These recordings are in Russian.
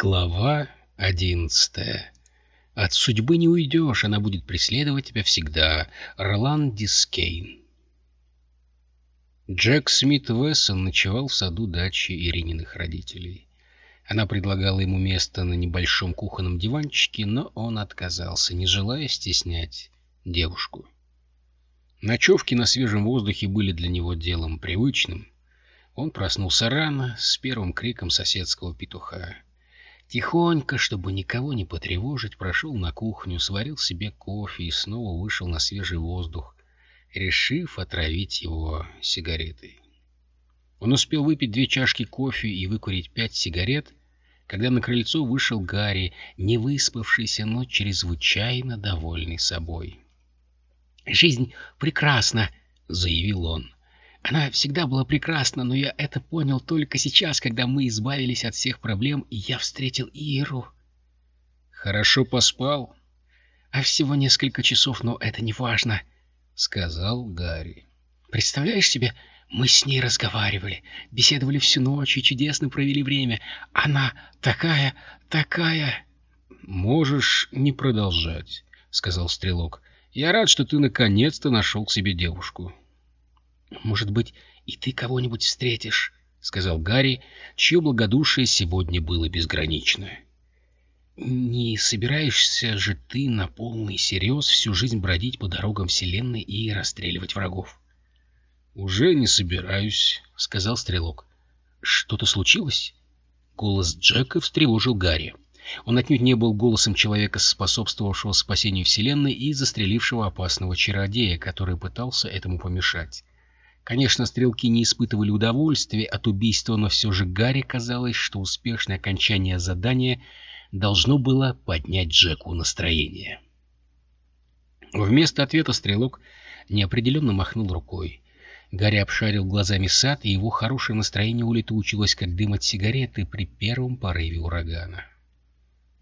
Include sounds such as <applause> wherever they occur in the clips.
Глава одиннадцатая. От судьбы не уйдешь, она будет преследовать тебя всегда. Ролан Дискейн. Джек Смит Вессон ночевал в саду дачи Ирининых родителей. Она предлагала ему место на небольшом кухонном диванчике, но он отказался, не желая стеснять девушку. Ночевки на свежем воздухе были для него делом привычным. Он проснулся рано, с первым криком соседского петуха. Тихонько, чтобы никого не потревожить, прошел на кухню, сварил себе кофе и снова вышел на свежий воздух, решив отравить его сигаретой. Он успел выпить две чашки кофе и выкурить пять сигарет, когда на крыльцо вышел Гарри, не выспавшийся, но чрезвычайно довольный собой. «Жизнь прекрасна!» — заявил он. Она всегда была прекрасна, но я это понял только сейчас, когда мы избавились от всех проблем, и я встретил Иру. Хорошо поспал? А всего несколько часов, но это не важно, — сказал Гарри. Представляешь себе, мы с ней разговаривали, беседовали всю ночь и чудесно провели время. Она такая, такая... Можешь не продолжать, — сказал Стрелок. Я рад, что ты наконец-то нашел себе девушку. «Может быть, и ты кого-нибудь встретишь», — сказал Гарри, чье благодушие сегодня было безгранично. «Не собираешься же ты на полный серьез всю жизнь бродить по дорогам Вселенной и расстреливать врагов?» «Уже не собираюсь», — сказал Стрелок. «Что-то случилось?» Голос Джека встревожил Гарри. Он отнюдь не был голосом человека, способствовавшего спасению Вселенной и застрелившего опасного чародея, который пытался этому помешать. Конечно, стрелки не испытывали удовольствия от убийства, но все же Гарри казалось, что успешное окончание задания должно было поднять Джеку настроение. Вместо ответа стрелок неопределенно махнул рукой. Гарри обшарил глазами сад, и его хорошее настроение улетучилось, как дым от сигареты при первом порыве урагана.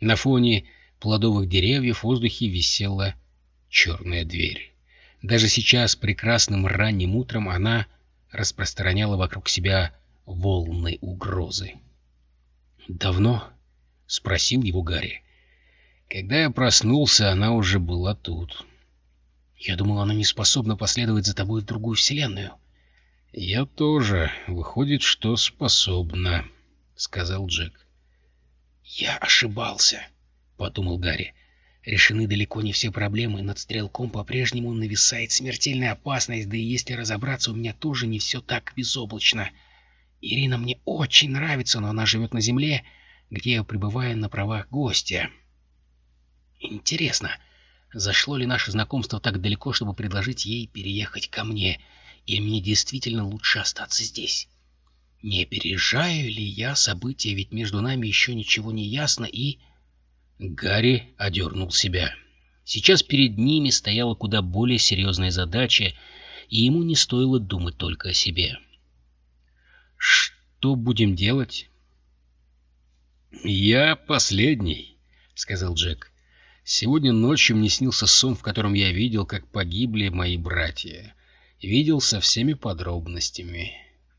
На фоне плодовых деревьев в воздухе висела черная дверь. Даже сейчас, прекрасным ранним утром, она распространяла вокруг себя волны угрозы. «Давно?» — спросил его Гарри. «Когда я проснулся, она уже была тут». «Я думал, она не способна последовать за тобой в другую вселенную». «Я тоже. Выходит, что способна», — сказал Джек. «Я ошибался», — подумал Гарри. Решены далеко не все проблемы, над стрелком по-прежнему нависает смертельная опасность, да и если разобраться, у меня тоже не все так безоблачно. Ирина мне очень нравится, но она живет на земле, где я пребываю на правах гостя. Интересно, зашло ли наше знакомство так далеко, чтобы предложить ей переехать ко мне, или мне действительно лучше остаться здесь? Не опережаю ли я события, ведь между нами еще ничего не ясно, и... Гарри одернул себя. Сейчас перед ними стояла куда более серьезная задача, и ему не стоило думать только о себе. «Что будем делать?» «Я последний», — сказал Джек. «Сегодня ночью мне снился сон, в котором я видел, как погибли мои братья. Видел со всеми подробностями.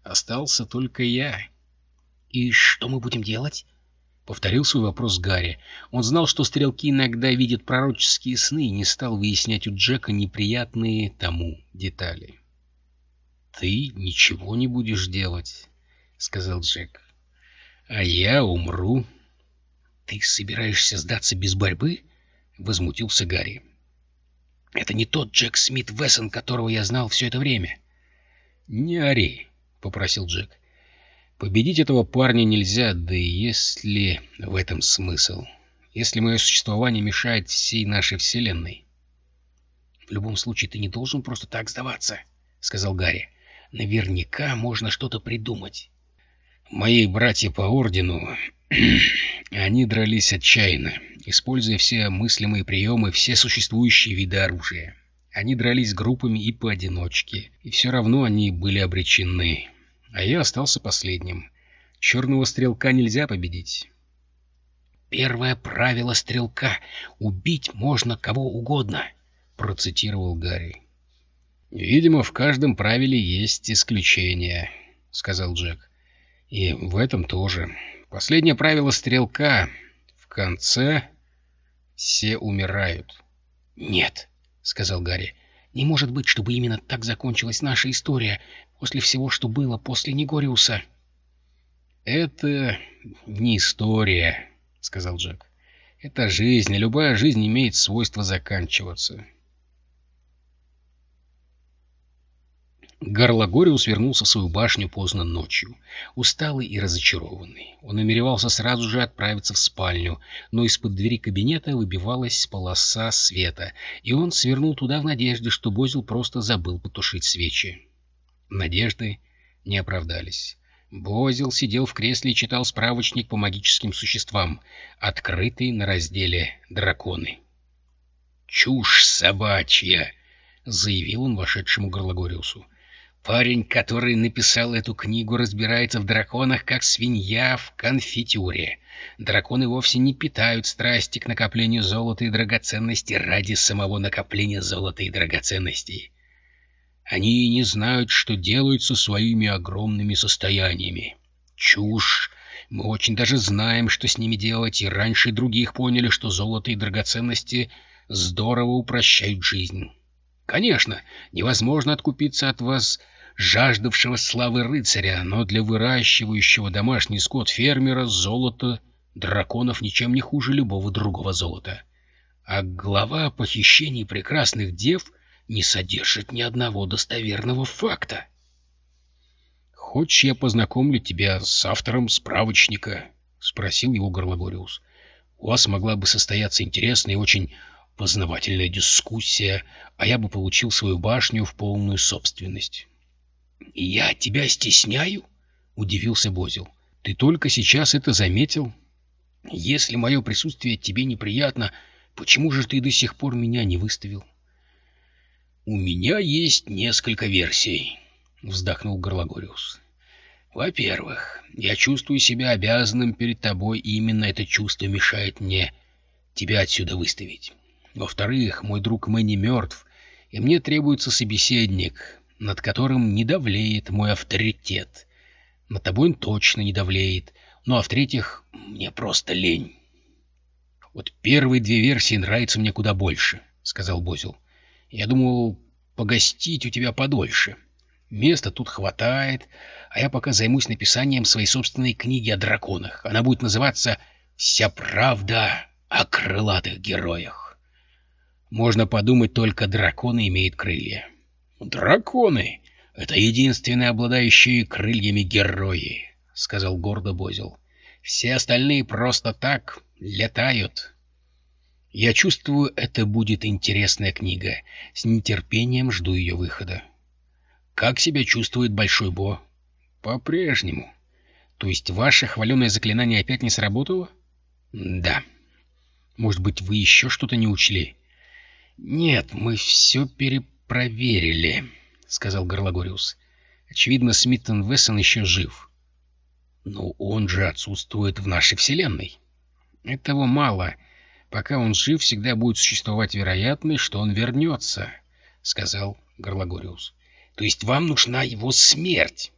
Остался только я». «И что мы будем делать?» Повторил свой вопрос Гарри. Он знал, что стрелки иногда видят пророческие сны и не стал выяснять у Джека неприятные тому детали. «Ты ничего не будешь делать», — сказал Джек. «А я умру». «Ты собираешься сдаться без борьбы?» — возмутился Гарри. «Это не тот Джек Смит Вессон, которого я знал все это время». «Не ори», — попросил Джек. Победить этого парня нельзя, да и есть ли в этом смысл? Если мое существование мешает всей нашей вселенной? — В любом случае, ты не должен просто так сдаваться, — сказал Гарри. — Наверняка можно что-то придумать. Мои братья по ордену... <clears throat> Они дрались отчаянно, используя все мыслимые приемы, все существующие виды оружия. Они дрались группами и поодиночке, и все равно они были обречены а я остался последним. Черного стрелка нельзя победить. «Первое правило стрелка — убить можно кого угодно», — процитировал Гарри. «Видимо, в каждом правиле есть исключение», — сказал Джек. «И в этом тоже. Последнее правило стрелка. В конце все умирают. — Нет, — сказал Гарри. — Не может быть, чтобы именно так закончилась наша история после всего, что было после Негориуса. — Это не история, — сказал Джек. — Это жизнь, и любая жизнь имеет свойство заканчиваться. — Горлагориус вернулся в свою башню поздно ночью, усталый и разочарованный. Он намеревался сразу же отправиться в спальню, но из-под двери кабинета выбивалась полоса света, и он свернул туда в надежде, что Бозил просто забыл потушить свечи. Надежды не оправдались. Бозил сидел в кресле и читал справочник по магическим существам, открытый на разделе «Драконы». «Чушь собачья!» — заявил он вошедшему Горлагориусу. Парень, который написал эту книгу, разбирается в драконах, как свинья в конфитюре. Драконы вовсе не питают страсти к накоплению золота и драгоценностей ради самого накопления золота и драгоценностей. Они не знают, что делают со своими огромными состояниями. Чушь! Мы очень даже знаем, что с ними делать, и раньше других поняли, что золото и драгоценности здорово упрощают жизнь. Конечно, невозможно откупиться от вас жаждавшего славы рыцаря, но для выращивающего домашний скот фермера золото драконов ничем не хуже любого другого золота. А глава о похищении прекрасных дев не содержит ни одного достоверного факта. «Хочешь, я познакомлю тебя с автором справочника?» — спросил его Горлагориус. «У вас могла бы состояться интересная и очень познавательная дискуссия, а я бы получил свою башню в полную собственность». «Я тебя стесняю?» — удивился Бозил. «Ты только сейчас это заметил? Если мое присутствие тебе неприятно, почему же ты до сих пор меня не выставил?» «У меня есть несколько версий», — вздохнул Горлагориус. «Во-первых, я чувствую себя обязанным перед тобой, и именно это чувство мешает мне тебя отсюда выставить. Во-вторых, мой друг Мэнни мертв, и мне требуется собеседник, над которым не давлеет мой авторитет. Над тобой он точно не давлеет. Ну а в-третьих, мне просто лень. — Вот первые две версии нравятся мне куда больше, — сказал Бозил. — Я думал погостить у тебя подольше. Места тут хватает, а я пока займусь написанием своей собственной книги о драконах. Она будет называться «Вся правда о крылатых героях». Можно подумать, только драконы имеют крылья. «Драконы — это единственные обладающие крыльями герои», — сказал гордо Бозил. «Все остальные просто так летают». «Я чувствую, это будет интересная книга. С нетерпением жду ее выхода». «Как себя чувствует Большой Бо?» «По-прежнему». «То есть ваше хваленое заклинание опять не сработало?» «Да». «Может быть, вы еще что-то не учли?» «Нет, мы все перепробовали проверили», — сказал Горлагориус. «Очевидно, Смиттон Вессон еще жив». «Но он же отсутствует в нашей Вселенной». «Этого мало. Пока он жив, всегда будет существовать вероятность, что он вернется», — сказал Горлагориус. «То есть вам нужна его смерть?»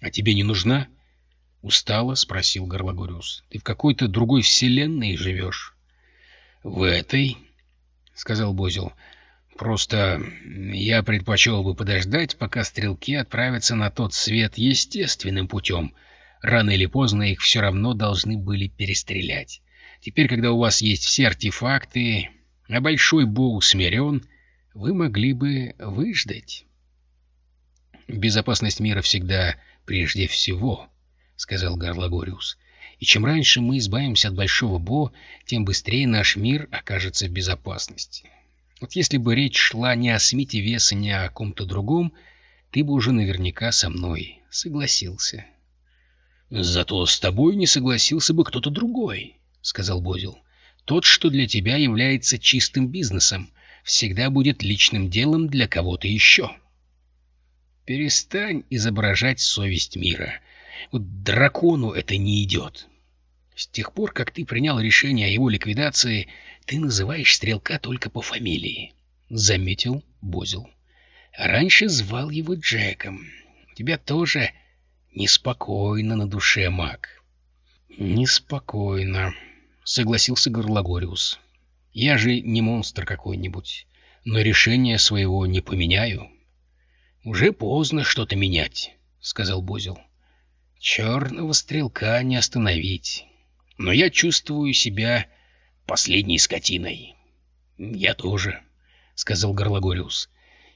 «А тебе не нужна?» — устало спросил Горлагориус. «Ты в какой-то другой вселенной живешь?» «В этой», — сказал Бозил. Просто я предпочел бы подождать, пока стрелки отправятся на тот свет естественным путем. Рано или поздно их все равно должны были перестрелять. Теперь, когда у вас есть все артефакты, а Большой Бог усмирен, вы могли бы выждать. «Безопасность мира всегда прежде всего», — сказал Гарлагориус. «И чем раньше мы избавимся от Большого Бо, тем быстрее наш мир окажется в безопасности». Вот если бы речь шла не о Смите Веса, не о ком-то другом, ты бы уже наверняка со мной согласился. — Зато с тобой не согласился бы кто-то другой, — сказал Бозил. — Тот, что для тебя является чистым бизнесом, всегда будет личным делом для кого-то еще. Перестань изображать совесть мира. Вот дракону это не идет. С тех пор, как ты принял решение о его ликвидации, ты называешь стрелка только по фамилии, — заметил Бозил. Раньше звал его Джеком. У тебя тоже неспокойно на душе, маг. «Неспокойно», — согласился Горлагориус. «Я же не монстр какой-нибудь, но решение своего не поменяю». «Уже поздно что-то менять», — сказал Бозил. «Черного стрелка не остановить. Но я чувствую себя последней скотиной». «Я тоже», — сказал Горлагориус.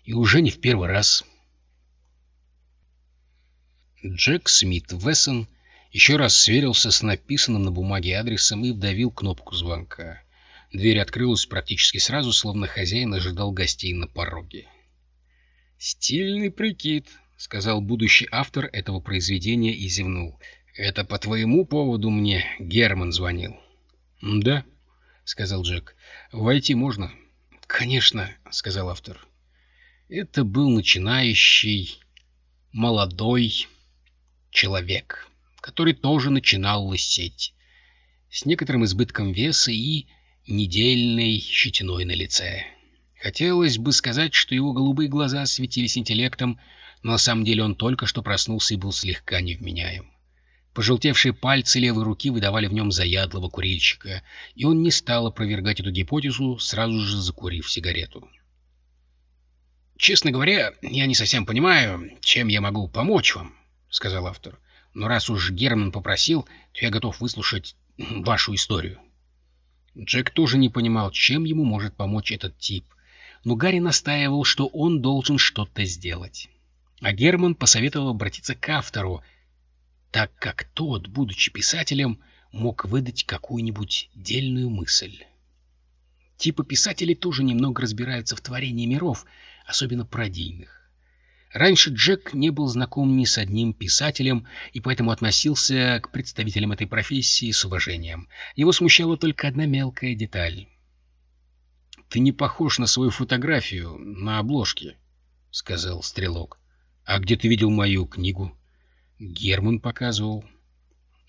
«И уже не в первый раз». Джек Смит Вессон еще раз сверился с написанным на бумаге адресом и вдавил кнопку звонка. Дверь открылась практически сразу, словно хозяин ожидал гостей на пороге. «Стильный прикид», — сказал будущий автор этого произведения и зевнул. «Это по твоему поводу мне Герман звонил». «Да», — сказал Джек. «Войти можно?» «Конечно», — сказал автор. Это был начинающий, молодой человек который тоже начинал лысеть, с некоторым избытком веса и недельной щетиной на лице. Хотелось бы сказать, что его голубые глаза светились интеллектом, но на самом деле он только что проснулся и был слегка невменяем. Пожелтевшие пальцы левой руки выдавали в нем заядлого курильщика, и он не стал опровергать эту гипотезу, сразу же закурив сигарету. «Честно говоря, я не совсем понимаю, чем я могу помочь вам», — сказал автор но раз уж Герман попросил, то я готов выслушать вашу историю. Джек тоже не понимал, чем ему может помочь этот тип, но Гарри настаивал, что он должен что-то сделать. А Герман посоветовал обратиться к автору, так как тот, будучи писателем, мог выдать какую-нибудь дельную мысль. Типа писатели тоже немного разбираются в творении миров, особенно пародийных. Раньше Джек не был знаком ни с одним писателем и поэтому относился к представителям этой профессии с уважением. Его смущала только одна мелкая деталь. «Ты не похож на свою фотографию на обложке», — сказал Стрелок. «А где ты видел мою книгу?» «Герман показывал».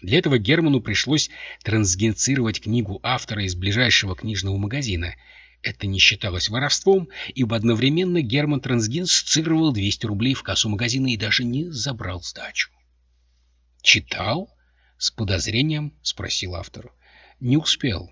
Для этого Герману пришлось трансгенцировать книгу автора из ближайшего книжного магазина — это не считалось воровством, ибо одновременно Герман Трансгин сцировал 200 рублей в кассу магазина и даже не забрал сдачу. «Читал?» — с подозрением спросил автор. «Не успел.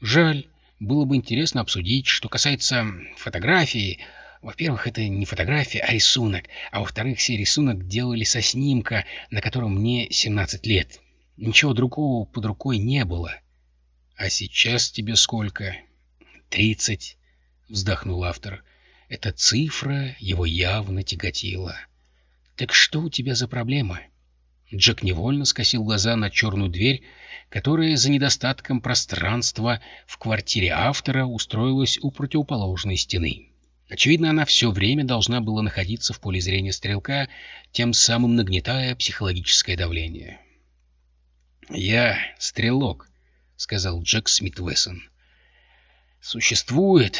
Жаль. Было бы интересно обсудить, что касается фотографии. Во-первых, это не фотография, а рисунок. А во-вторых, все рисунок делали со снимка, на котором мне 17 лет. Ничего другого под рукой не было. А сейчас тебе сколько?» «Тридцать», — вздохнул автор. Эта цифра его явно тяготила. «Так что у тебя за проблема?» Джек невольно скосил глаза на черную дверь, которая за недостатком пространства в квартире автора устроилась у противоположной стены. Очевидно, она все время должна была находиться в поле зрения стрелка, тем самым нагнетая психологическое давление. «Я стрелок», — сказал Джек Смит Вессон. Существует,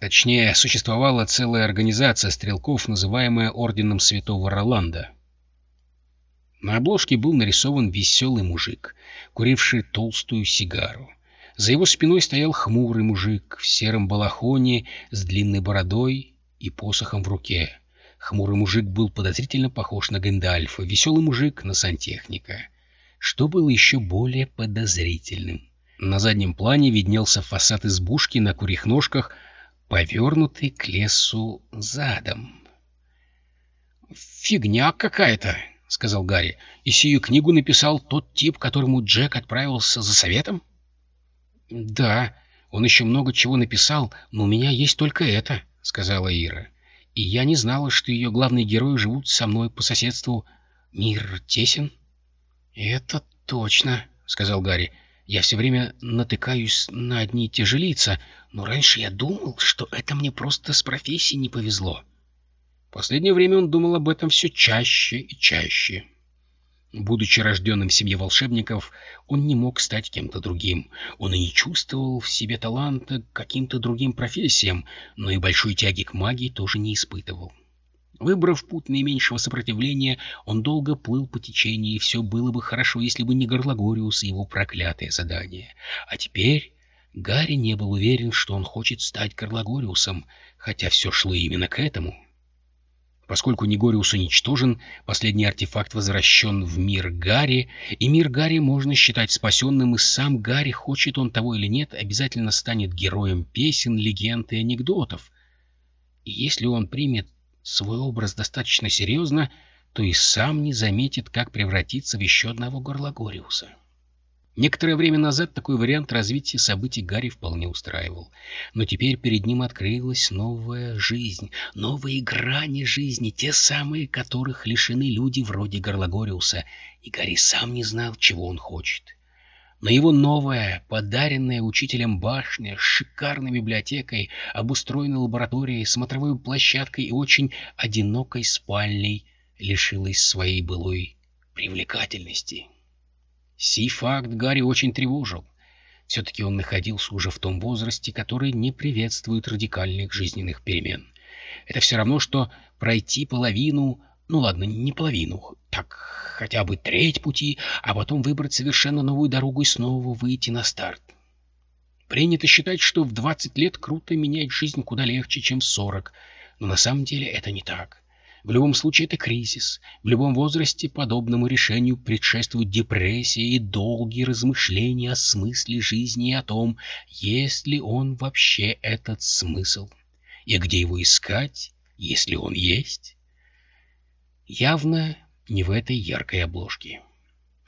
точнее, существовала целая организация стрелков, называемая Орденом Святого Роланда. На обложке был нарисован веселый мужик, куривший толстую сигару. За его спиной стоял хмурый мужик в сером балахоне с длинной бородой и посохом в руке. Хмурый мужик был подозрительно похож на Гэндальфа, веселый мужик — на сантехника. Что было еще более подозрительным — на заднем плане виднелся фасад избушки на курьих ножках, повернутый к лесу задом. «Фигня какая-то», — сказал Гарри. «И сию книгу написал тот тип, которому Джек отправился за советом?» «Да, он еще много чего написал, но у меня есть только это», — сказала Ира. «И я не знала, что ее главные герои живут со мной по соседству. Мир тесен?» «Это точно», — сказал Гарри. Я все время натыкаюсь на одни и те же лица, но раньше я думал, что это мне просто с профессией не повезло. последнее время он думал об этом все чаще и чаще. Будучи рожденным в семье волшебников, он не мог стать кем-то другим. Он и не чувствовал в себе таланта к каким-то другим профессиям, но и большой тяги к магии тоже не испытывал. Выбрав путь наименьшего сопротивления, он долго плыл по течению, и все было бы хорошо, если бы не Горлагориус и его проклятое задание. А теперь Гарри не был уверен, что он хочет стать Горлагориусом, хотя все шло именно к этому. Поскольку Негориус уничтожен, последний артефакт возвращен в мир Гарри, и мир Гарри можно считать спасенным, и сам Гарри, хочет он того или нет, обязательно станет героем песен, легенд и анекдотов. И если он примет свой образ достаточно серьезно, то и сам не заметит, как превратиться в еще одного Горлагориуса. Некоторое время назад такой вариант развития событий Гарри вполне устраивал. Но теперь перед ним открылась новая жизнь, новые грани жизни, те самые, которых лишены люди вроде Горлагориуса, и Гарри сам не знал, чего он хочет. Но его новая, подаренная учителем башня с шикарной библиотекой, обустроенной лабораторией, смотровой площадкой и очень одинокой спальней лишилась своей былой привлекательности. Сей факт Гарри очень тревожил. Все-таки он находился уже в том возрасте, который не приветствует радикальных жизненных перемен. Это все равно, что пройти половину, ну ладно, не половину, так хотя бы треть пути, а потом выбрать совершенно новую дорогу и снова выйти на старт. Принято считать, что в 20 лет круто менять жизнь куда легче, чем в 40, но на самом деле это не так. В любом случае это кризис. В любом возрасте подобному решению предшествует депрессия и долгие размышления о смысле жизни и о том, есть ли он вообще этот смысл, и где его искать, если он есть. Явно не в этой яркой обложке.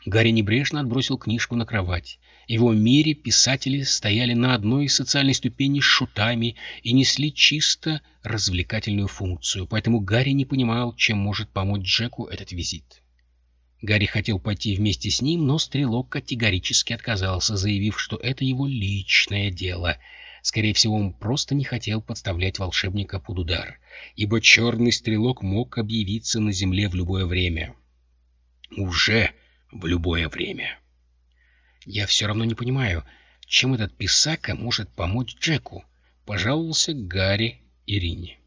Гарри небрежно отбросил книжку на кровать. Его мире писатели стояли на одной социальной ступени с шутами и несли чисто развлекательную функцию, поэтому Гарри не понимал, чем может помочь Джеку этот визит. Гарри хотел пойти вместе с ним, но стрелок категорически отказался, заявив, что это его личное дело. Скорее всего, он просто не хотел подставлять волшебника под удар, ибо черный стрелок мог объявиться на земле в любое время. Уже в любое время. Я все равно не понимаю, чем этот писака может помочь Джеку, пожаловался Гарри Ирине.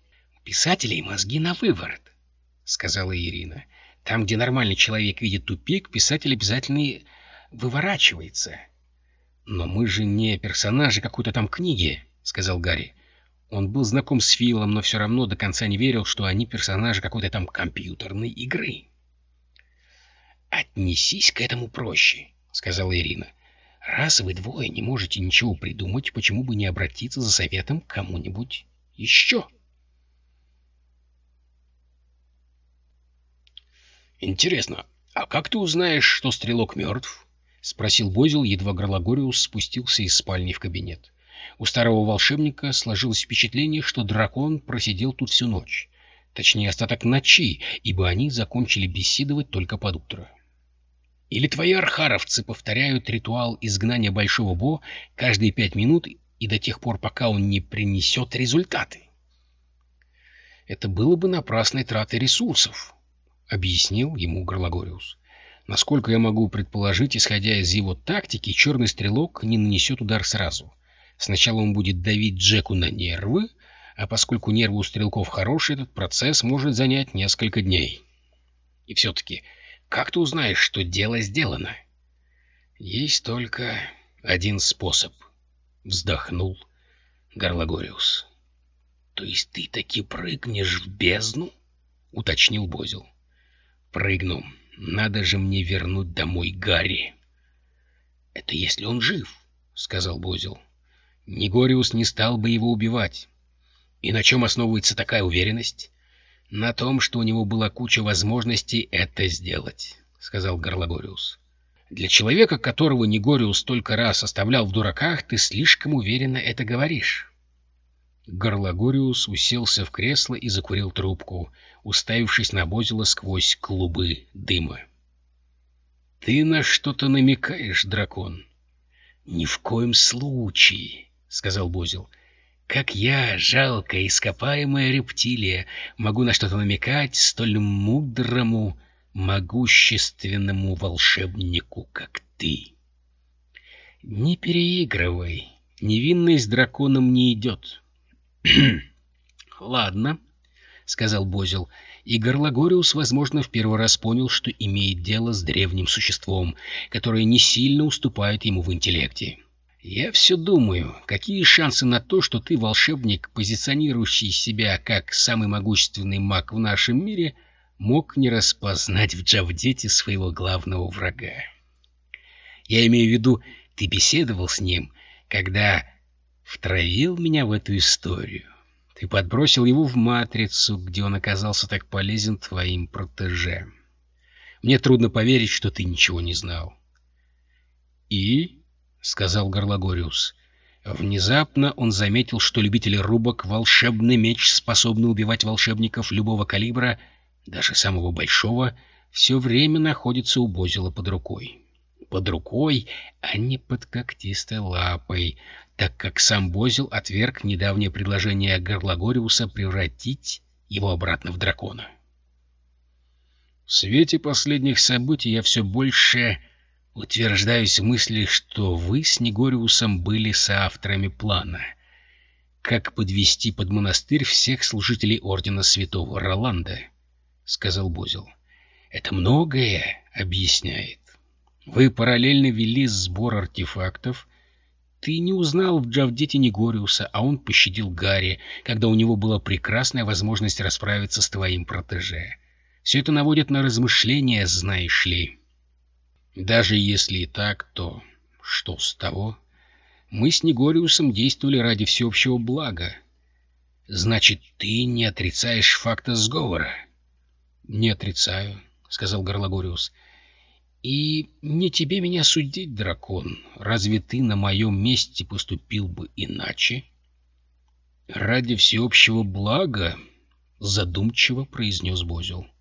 Писателей мозги на выворот, сказала Ирина. Там, где нормальный человек видит тупик, писатель обязательно выворачивается. Но мы же не персонажи какой-то там книги, сказал Гарри. Он был знаком с Филом, но все равно до конца не верил, что они персонажи какой-то там компьютерной игры. «Отнесись к этому проще», — сказала Ирина. «Раз вы двое не можете ничего придумать, почему бы не обратиться за советом к кому-нибудь еще?» «Интересно, а как ты узнаешь, что стрелок мертв?» — спросил Бозил, едва Горлагориус спустился из спальни в кабинет. У старого волшебника сложилось впечатление, что дракон просидел тут всю ночь. Точнее, остаток ночи, ибо они закончили беседовать только под утро. Или твои архаровцы повторяют ритуал изгнания Большого Бо каждые пять минут и до тех пор, пока он не принесет результаты? Это было бы напрасной тратой ресурсов, — объяснил ему Горлагориус. Насколько я могу предположить, исходя из его тактики, черный стрелок не нанесет удар сразу. Сначала он будет давить Джеку на нервы, а поскольку нервы у стрелков хорошие, этот процесс может занять несколько дней. И все-таки как ты узнаешь, что дело сделано? Есть только один способ. Вздохнул Горлагориус. То есть ты таки прыгнешь в бездну? Уточнил Бозил. Прыгну. Надо же мне вернуть домой Гарри. Это если он жив, сказал Бозил. Негориус не стал бы его убивать. И на чем основывается такая уверенность? На том, что у него была куча возможностей это сделать, — сказал Горлагориус. Для человека, которого Негориус столько раз оставлял в дураках, ты слишком уверенно это говоришь. Горлагориус уселся в кресло и закурил трубку, уставившись на Бозила сквозь клубы дыма. — Ты на что-то намекаешь, дракон? — Ни в коем случае, — сказал Бозил. — как я, жалкая ископаемая рептилия, могу на что-то намекать столь мудрому, могущественному волшебнику, как ты? Не переигрывай. Невинность драконом не идет. <clears throat> — Ладно, — сказал Бозил, и Горлагориус, возможно, в первый раз понял, что имеет дело с древним существом, которое не сильно уступает ему в интеллекте. Я все думаю, какие шансы на то, что ты волшебник, позиционирующий себя как самый могущественный маг в нашем мире, мог не распознать в Джавдете своего главного врага. Я имею в виду, ты беседовал с ним, когда втравил меня в эту историю. Ты подбросил его в матрицу, где он оказался так полезен твоим протеже. Мне трудно поверить, что ты ничего не знал. И — сказал Горлагориус. Внезапно он заметил, что любители рубок волшебный меч, способный убивать волшебников любого калибра, даже самого большого, все время находится у Бозила под рукой. Под рукой, а не под когтистой лапой, так как сам Бозил отверг недавнее предложение Горлагориуса превратить его обратно в дракона. В свете последних событий я все больше Утверждаюсь в мысли, что вы с Негориусом были соавторами плана. Как подвести под монастырь всех служителей Ордена Святого Роланда, — сказал Бозил. Это многое объясняет. Вы параллельно вели сбор артефактов. Ты не узнал в Джавдете Негориуса, а он пощадил Гарри, когда у него была прекрасная возможность расправиться с твоим протеже. Все это наводит на размышления, знаешь ли. Даже если и так, то что с того? Мы с Негориусом действовали ради всеобщего блага. Значит, ты не отрицаешь факта сговора? — Не отрицаю, — сказал Горлагориус. — И не тебе меня судить, дракон. Разве ты на моем месте поступил бы иначе? — Ради всеобщего блага, — задумчиво произнес Бозил. —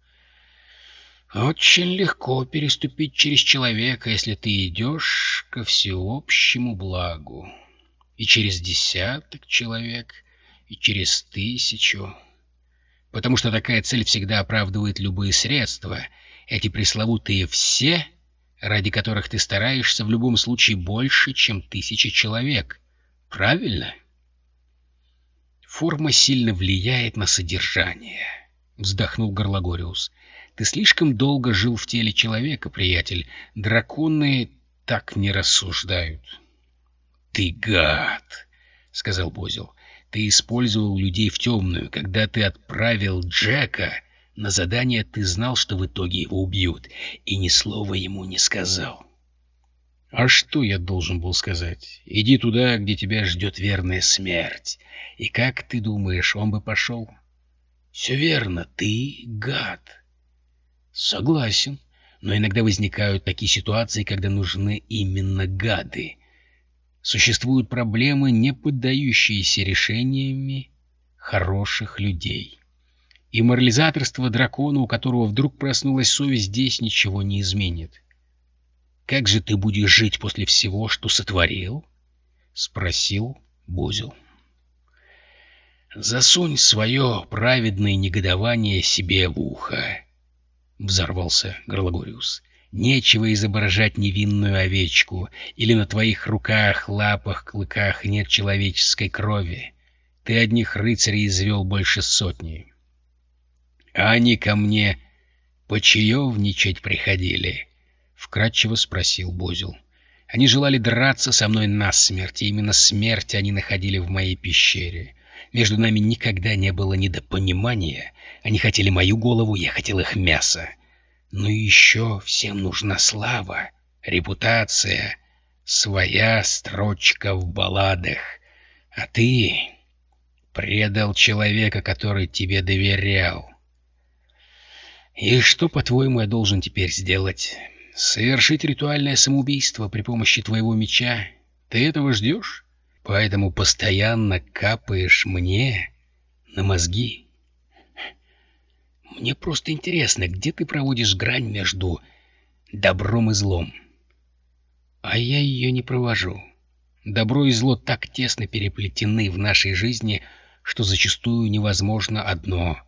очень легко переступить через человека, если ты идешь ко всеобщему благу. И через десяток человек, и через тысячу. Потому что такая цель всегда оправдывает любые средства. Эти пресловутые «все», ради которых ты стараешься, в любом случае больше, чем тысяча человек. Правильно? Форма сильно влияет на содержание, — вздохнул Горлагориус. Ты слишком долго жил в теле человека, приятель. Драконы так не рассуждают. — Ты гад, — сказал Бозил. — Ты использовал людей в темную. Когда ты отправил Джека на задание, ты знал, что в итоге его убьют, и ни слова ему не сказал. — А что я должен был сказать? Иди туда, где тебя ждет верная смерть. И как ты думаешь, он бы пошел? — Все верно, ты гад. — Согласен. Но иногда возникают такие ситуации, когда нужны именно гады. Существуют проблемы, не поддающиеся решениями хороших людей. И морализаторство дракона, у которого вдруг проснулась совесть, здесь ничего не изменит. «Как же ты будешь жить после всего, что сотворил?» — спросил Бузел. «Засунь свое праведное негодование себе в ухо», — взорвался Горлагориус. «Нечего изображать невинную овечку, или на твоих руках, лапах, клыках нет человеческой крови. Ты одних рыцарей извел больше сотни. А они ко мне почаевничать приходили?» — вкратчиво спросил Бозил. «Они желали драться со мной насмерть, и именно смерть они находили в моей пещере». Между нами никогда не было недопонимания. Они хотели мою голову, я хотел их мясо. Но еще всем нужна слава, репутация, своя строчка в балладах. А ты предал человека, который тебе доверял. И что, по-твоему, я должен теперь сделать? Совершить ритуальное самоубийство при помощи твоего меча? Ты этого ждешь? Поэтому постоянно капаешь мне на мозги. Мне просто интересно, где ты проводишь грань между добром и злом? А я ее не провожу. Добро и зло так тесно переплетены в нашей жизни, что зачастую невозможно одно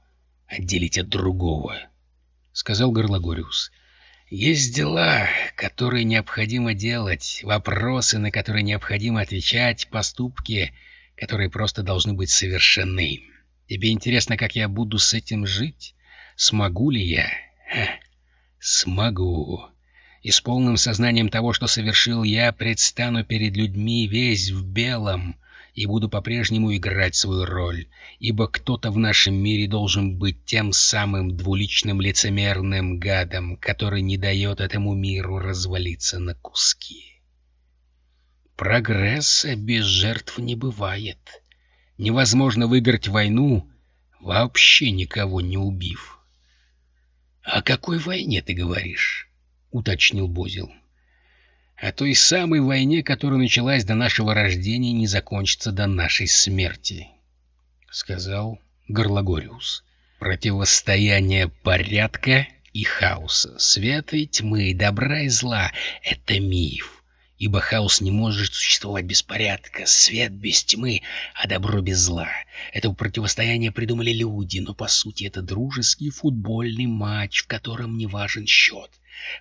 отделить от другого, — сказал Горлагориус. Есть дела, которые необходимо делать, вопросы, на которые необходимо отвечать, поступки, которые просто должны быть совершены. Тебе интересно, как я буду с этим жить? Смогу ли я? Ха, смогу. и с полным сознанием того, что совершил я, предстану перед людьми весь в белом и буду по-прежнему играть свою роль, ибо кто-то в нашем мире должен быть тем самым двуличным лицемерным гадом, который не дает этому миру развалиться на куски. Прогресса без жертв не бывает. Невозможно выиграть войну, вообще никого не убив. — О какой войне ты говоришь? — уточнил Бозил. — О той самой войне, которая началась до нашего рождения и не закончится до нашей смерти, — сказал Горлагориус. Противостояние порядка и хаоса, света и тьмы, добра и зла — это миф ибо хаос не может существовать без порядка, свет без тьмы, а добро без зла. Это противостояние придумали люди, но по сути это дружеский футбольный матч, в котором не важен счет,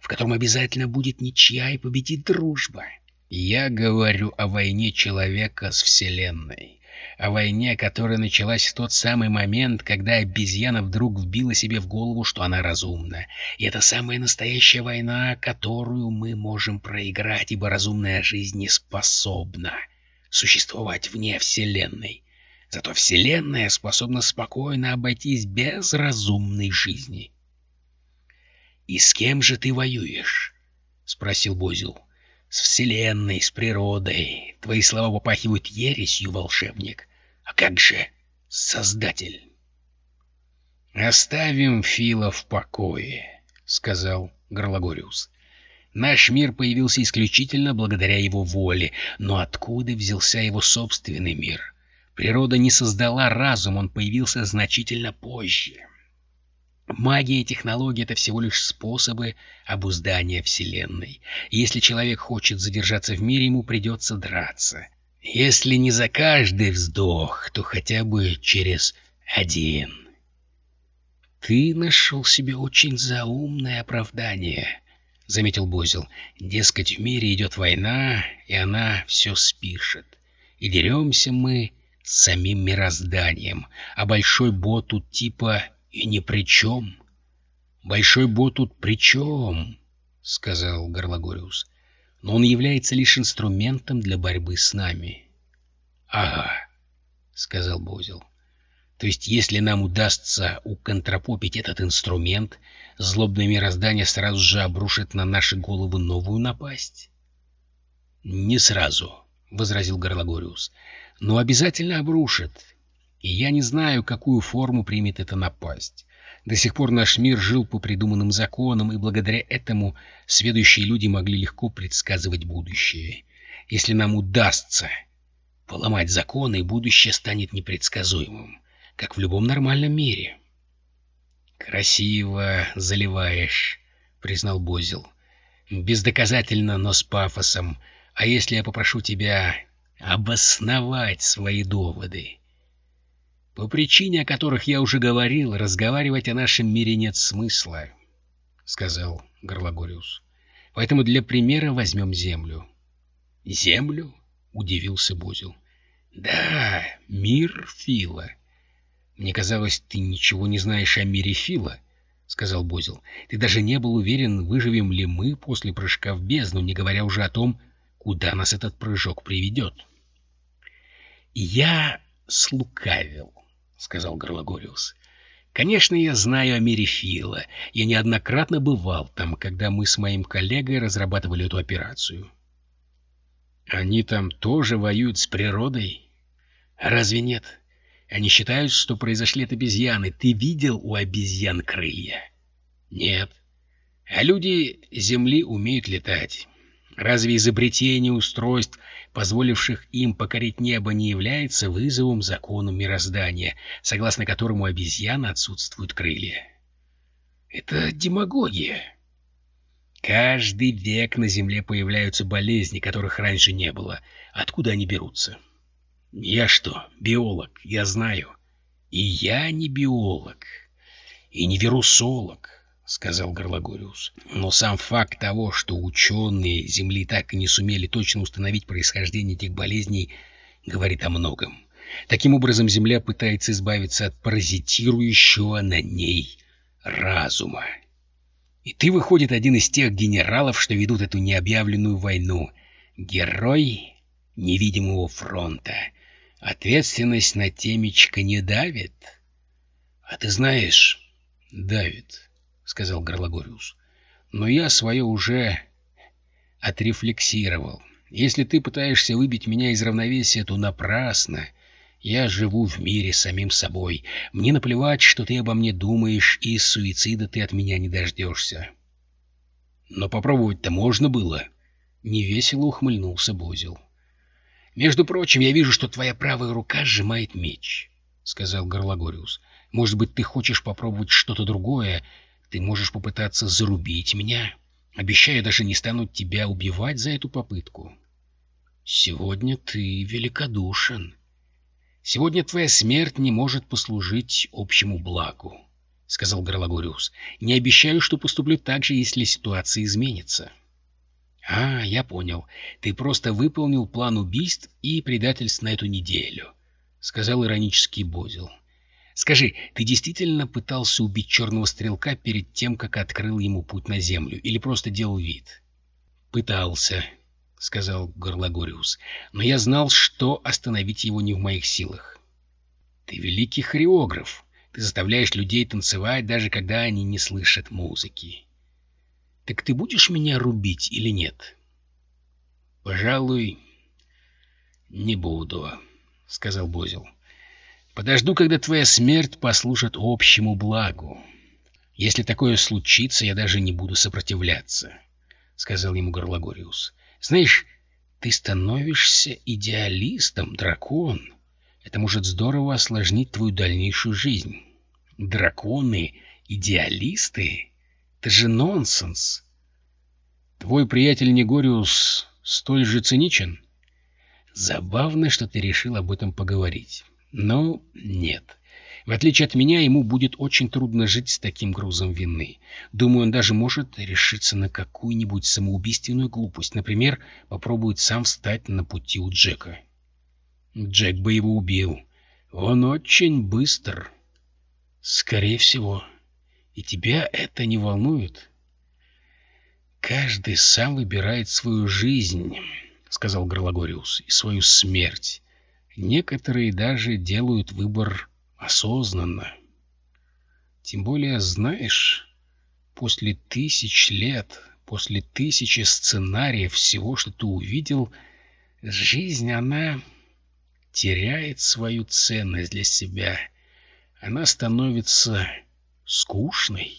в котором обязательно будет ничья и победит дружба. Я говорю о войне человека с Вселенной о войне, которая началась в тот самый момент, когда обезьяна вдруг вбила себе в голову, что она разумна. И это самая настоящая война, которую мы можем проиграть, ибо разумная жизнь не способна существовать вне Вселенной. Зато Вселенная способна спокойно обойтись без разумной жизни. «И с кем же ты воюешь?» — спросил Бозил. «С Вселенной, с природой. Твои слова попахивают ересью, волшебник. А как же Создатель? «Оставим Фила в покое», — сказал Горлагориус. «Наш мир появился исключительно благодаря его воле, но откуда взялся его собственный мир? Природа не создала разум, он появился значительно позже. Магия и технология — это всего лишь способы обуздания Вселенной. если человек хочет задержаться в мире, ему придется драться. Если не за каждый вздох, то хотя бы через один. «Ты нашел себе очень заумное оправдание», — заметил Бозил. «Дескать, в мире идет война, и она все спишет. И деремся мы с самим мирозданием, а Большой Бот тут типа и ни при чем». «Большой Бот тут при чем?» — сказал Горлагориус но он является лишь инструментом для борьбы с нами. — Ага, — сказал Бозил. — То есть, если нам удастся уконтропопить этот инструмент, злобное мироздание сразу же обрушит на наши головы новую напасть? — Не сразу, — возразил Горлагориус, — но обязательно обрушит. И я не знаю, какую форму примет эта напасть. До сих пор наш мир жил по придуманным законам, и благодаря этому следующие люди могли легко предсказывать будущее. Если нам удастся поломать законы, будущее станет непредсказуемым, как в любом нормальном мире. «Красиво заливаешь», — признал Бозил. «Бездоказательно, но с пафосом. А если я попрошу тебя обосновать свои доводы?» По причине, о которых я уже говорил, разговаривать о нашем мире нет смысла, — сказал Горлагориус. — Поэтому для примера возьмем Землю. — Землю? — удивился Бозил. — Да, мир Фила. — Мне казалось, ты ничего не знаешь о мире Фила, — сказал Бозил. — Ты даже не был уверен, выживем ли мы после прыжка в бездну, не говоря уже о том, куда нас этот прыжок приведет. — Я слукавил сказал Горлагориус. «Конечно, я знаю о мире Фила. Я неоднократно бывал там, когда мы с моим коллегой разрабатывали эту операцию». «Они там тоже воюют с природой?» «Разве нет? Они считают, что произошли от обезьяны. Ты видел у обезьян крылья?» «Нет. А люди Земли умеют летать. Разве изобретение устройств позволивших им покорить небо, не является вызовом закону мироздания, согласно которому обезьяны отсутствуют крылья. Это демагогия. Каждый век на Земле появляются болезни, которых раньше не было. Откуда они берутся? Я что, биолог? Я знаю. И я не биолог. И не вирусолог. — сказал Горлагориус. «Но сам факт того, что ученые Земли так и не сумели точно установить происхождение этих болезней, говорит о многом. Таким образом, Земля пытается избавиться от паразитирующего на ней разума». И ты, выходит, один из тех генералов, что ведут эту необъявленную войну. Герой невидимого фронта. Ответственность на темечко не давит? А ты знаешь... — Давит, — сказал Горлагориус. — Но я свое уже отрефлексировал. Если ты пытаешься выбить меня из равновесия, то напрасно. Я живу в мире самим собой. Мне наплевать, что ты обо мне думаешь, и суицида ты от меня не дождешься. Но попробовать-то можно было. Невесело ухмыльнулся Бозил. Между прочим, я вижу, что твоя правая рука сжимает меч, — сказал Горлагориус. Может быть, ты хочешь попробовать что-то другое? Ты можешь попытаться зарубить меня? Обещаю, даже не стану тебя убивать за эту попытку. Сегодня ты великодушен, Сегодня твоя смерть не может послужить общему благу, — сказал Горлагориус. — Не обещаю, что поступлю так же, если ситуация изменится. — А, я понял. Ты просто выполнил план убийств и предательств на эту неделю, — сказал иронический Бозил. — Скажи, ты действительно пытался убить черного стрелка перед тем, как открыл ему путь на землю, или просто делал вид? — Пытался, — сказал Горлагориус, — но я знал, что остановить его не в моих силах. — Ты великий хореограф. Ты заставляешь людей танцевать, даже когда они не слышат музыки. Так ты будешь меня рубить или нет? — Пожалуй, не буду, — сказал Бозил. — Подожду, когда твоя смерть послужит общему благу. Если такое случится, я даже не буду сопротивляться, — сказал ему Горлагориус. Знаешь, ты становишься идеалистом, дракон. Это может здорово осложнить твою дальнейшую жизнь. Драконы — идеалисты? Это же нонсенс. Твой приятель Негориус столь же циничен? Забавно, что ты решил об этом поговорить. Но нет. В отличие от меня, ему будет очень трудно жить с таким грузом вины. Думаю, он даже может решиться на какую-нибудь самоубийственную глупость. Например, попробует сам встать на пути у Джека. Джек бы его убил. Он очень быстр. Скорее всего. И тебя это не волнует? Каждый сам выбирает свою жизнь, — сказал Горлагориус, — и свою смерть. Некоторые даже делают выбор осознанно. Тем более, знаешь, после тысяч лет, после тысячи сценариев всего, что ты увидел, жизнь, она теряет свою ценность для себя. Она становится скучной.